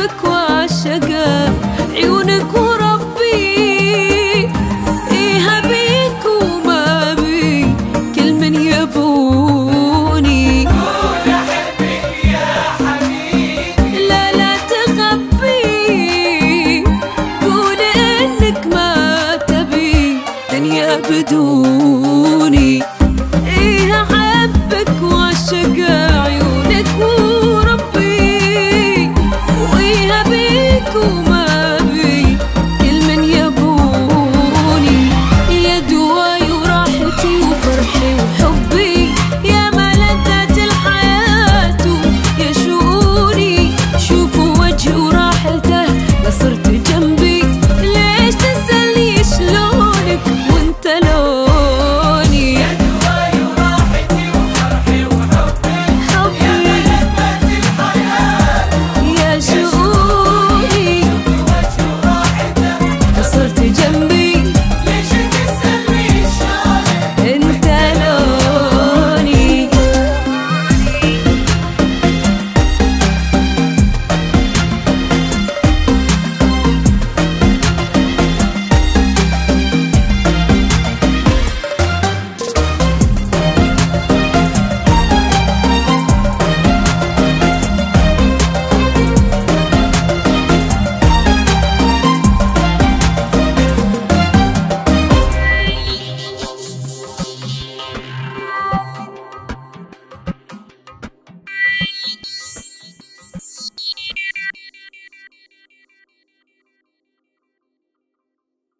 حبك وعشقك عيونك وربي. إيه بيك وما بي كل من يبوني. قول أحبك يا حبيبي لا لا تخبي قول إنك ما تبي دنيا بدون.